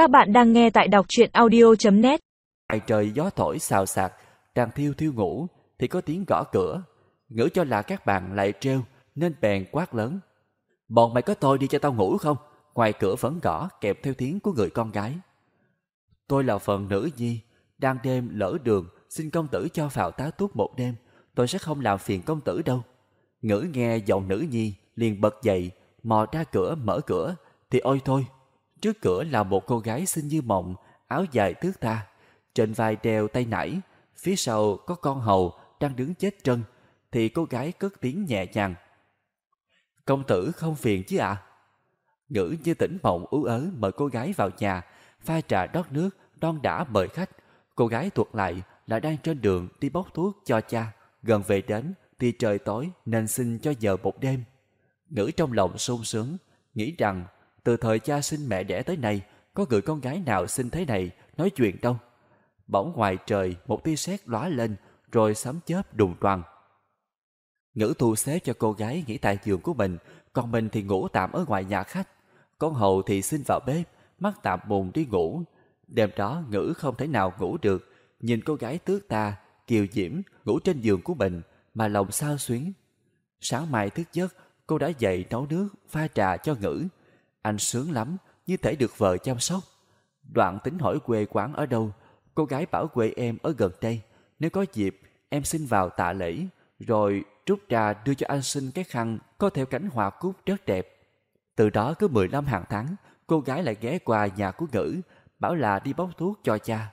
Các bạn đang nghe tại đọc truyện audio.net Ngoài trời gió thổi xào xạc, đang thiêu thiêu ngủ, thì có tiếng gõ cửa. Ngữ cho là các bạn lại treo, nên bèn quát lớn. Bọn mày có tôi đi cho tao ngủ không? Ngoài cửa vẫn gõ kèm theo tiếng của người con gái. Tôi là phần nữ nhi, đang đêm lỡ đường, xin công tử cho vào tá túc một đêm. Tôi sẽ không làm phiền công tử đâu. Ngữ nghe giọng nữ nhi, liền bật dậy, mò ra cửa mở cửa, thì ôi thôi. Trước cửa là một cô gái xinh như mộng, áo dài thước tha, trên vai đeo tay nải, phía sau có con hầu đang đứng chết chân, thì cô gái cất tiếng nhẹ nhàng. Công tử không phiền chứ ạ? À? Ngữ như tỉnh mộng ú ớ mời cô gái vào nhà, pha trà đót nước, đon đã mời khách. Cô gái thuộc lại là đang trên đường đi bốc thuốc cho cha. Gần về đến thì trời tối nên xin cho giờ một đêm. Ngữ trong lòng sung sướng, nghĩ rằng từ thời cha sinh mẹ đẻ tới nay, có người con gái nào sinh thế này nói chuyện đâu. Bỗng ngoài trời một tia sét lóa lên, rồi sấm chớp đùng đoàng. Ngữ thu xế cho cô gái nghỉ tại giường của mình, còn mình thì ngủ tạm ở ngoài nhà khách. Con hầu thì xin vào bếp, mắt tạm buồn đi ngủ. Đêm đó Ngữ không thể nào ngủ được, nhìn cô gái tước ta, kiều diễm, ngủ trên giường của mình, mà lòng sao xuyến. Sáng mai thức giấc, cô đã dậy nấu nước, pha trà cho Ngữ. Anh sướng lắm, như thể được vợ chăm sóc. Đoạn tính hỏi quê quán ở đâu, cô gái bảo quê em ở gần đây. Nếu có dịp, em xin vào tạ lễ, rồi rút ra đưa cho anh xin cái khăn có theo cánh hoa cúc rất đẹp. Từ đó cứ 15 hàng tháng, cô gái lại ghé qua nhà của Ngữ, bảo là đi bóc thuốc cho cha.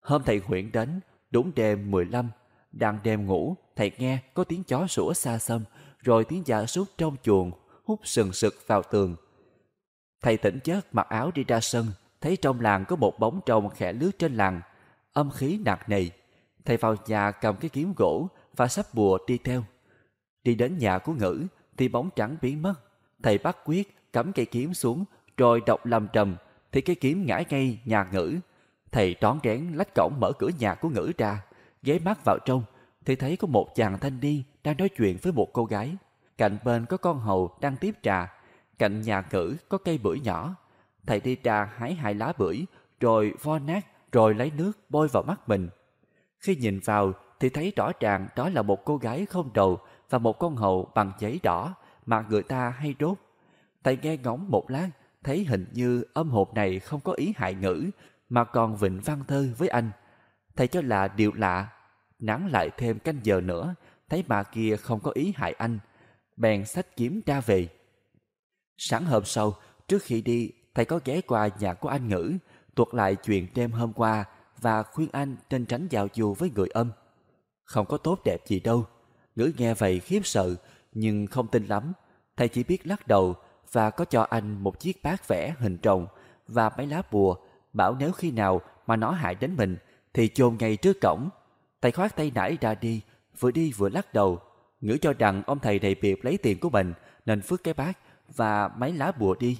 Hôm thầy huyện đến, đúng đêm 15, đang đêm ngủ, thầy nghe có tiếng chó sủa xa xăm, rồi tiếng giả súc trong chuồng hút sừng sực vào tường. Thầy tỉnh giấc mặc áo đi ra sân, thấy trong làng có một bóng trồng khẽ lướt trên làng, âm khí nặng nề. Thầy vào nhà cầm cái kiếm gỗ và sắp bùa đi theo. Đi đến nhà của Ngữ thì bóng trắng biến mất. Thầy bắt quyết cắm cây kiếm xuống rồi đọc lầm trầm thì cây kiếm ngã ngay nhà Ngữ. Thầy trón rén lách cổng mở cửa nhà của Ngữ ra, ghé mắt vào trong thì thấy có một chàng thanh niên đang nói chuyện với một cô gái. Cạnh bên có con hầu đang tiếp trà, cạnh nhà cử có cây bưởi nhỏ. Thầy đi ra hái hai lá bưởi rồi vo nát rồi lấy nước bôi vào mắt mình. Khi nhìn vào thì thấy rõ ràng đó là một cô gái không đầu và một con hầu bằng giấy đỏ mà người ta hay đốt. Thầy nghe ngóng một lát, thấy hình như âm hồn này không có ý hại ngữ, mà còn vịnh văn thơ với anh. Thầy cho là điều lạ, nắng lại thêm canh giờ nữa, thấy bà kia không có ý hại anh, bèn sách kiếm ra về. Sáng hôm sau, trước khi đi, thầy có ghé qua nhà của anh Ngữ, tuột lại chuyện đêm hôm qua và khuyên anh nên tránh giao du với người âm. Không có tốt đẹp gì đâu. Ngữ nghe vậy khiếp sợ, nhưng không tin lắm. Thầy chỉ biết lắc đầu và có cho anh một chiếc bát vẽ hình tròn và mấy lá bùa, bảo nếu khi nào mà nó hại đến mình thì chôn ngay trước cổng. Thầy khoát tay nải ra đi, vừa đi vừa lắc đầu. Ngữ cho rằng ông thầy này biệt lấy tiền của mình nên phước cái bát và mấy lá bùa đi.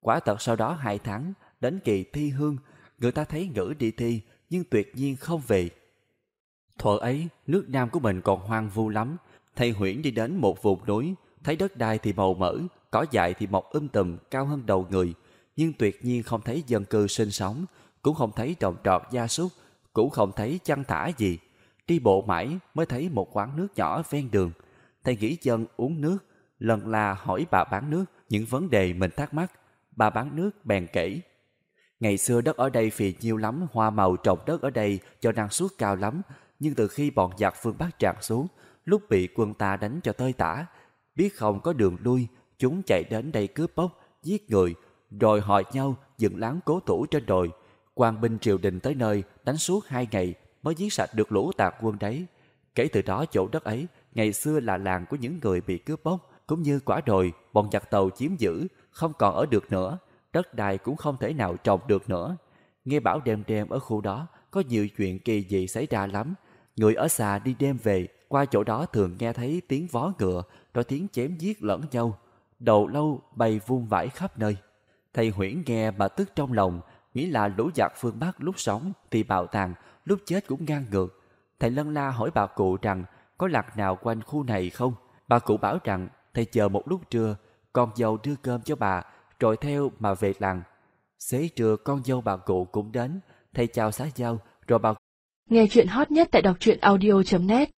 Quả thật sau đó hai tháng, đến kỳ thi hương, người ta thấy Ngữ đi thi nhưng tuyệt nhiên không về. Thuở ấy, nước Nam của mình còn hoang vu lắm. Thầy Huyễn đi đến một vùng núi, thấy đất đai thì màu mỡ, cỏ dại thì mọc um tùm cao hơn đầu người, nhưng tuyệt nhiên không thấy dân cư sinh sống, cũng không thấy trồng trọt gia súc, cũng không thấy chăn thả gì. Đi bộ mãi mới thấy một quán nước nhỏ ven đường. Thầy nghĩ dân uống nước, lần là hỏi bà bán nước những vấn đề mình thắc mắc. Bà bán nước bèn kể. Ngày xưa đất ở đây phì nhiêu lắm, hoa màu trồng đất ở đây cho năng suất cao lắm, nhưng từ khi bọn giặc phương Bắc tràn xuống, lúc bị quân ta đánh cho tơi tả, biết không có đường lui, chúng chạy đến đây cướp bóc, giết người, rồi hỏi nhau dựng láng cố thủ trên đồi. quan binh triều đình tới nơi đánh suốt hai ngày mới giết sạch được lũ tạc quân đấy. Kể từ đó chỗ đất ấy ngày xưa là làng của những người bị cướp bóc, cũng như quả đồi bọn giặc tàu chiếm giữ, không còn ở được nữa, đất đai cũng không thể nào trồng được nữa. Nghe bảo đêm đêm ở khu đó có nhiều chuyện kỳ dị xảy ra lắm, Người ở xa đi đêm về, qua chỗ đó thường nghe thấy tiếng vó ngựa, rồi tiếng chém giết lẫn nhau. Đầu lâu bay vung vãi khắp nơi. Thầy Huyễn nghe mà tức trong lòng, nghĩ là lũ giặc phương Bắc lúc sống thì bạo tàn, lúc chết cũng ngang ngược. Thầy lân la hỏi bà cụ rằng có lạc nào quanh khu này không? Bà cụ bảo rằng thầy chờ một lúc trưa, con dâu đưa cơm cho bà, rồi theo mà về làng. Xế trưa con dâu bà cụ cũng đến, thầy chào xã giao, rồi bà Nghe chuyện hot nhất tại đọc truyện audio.net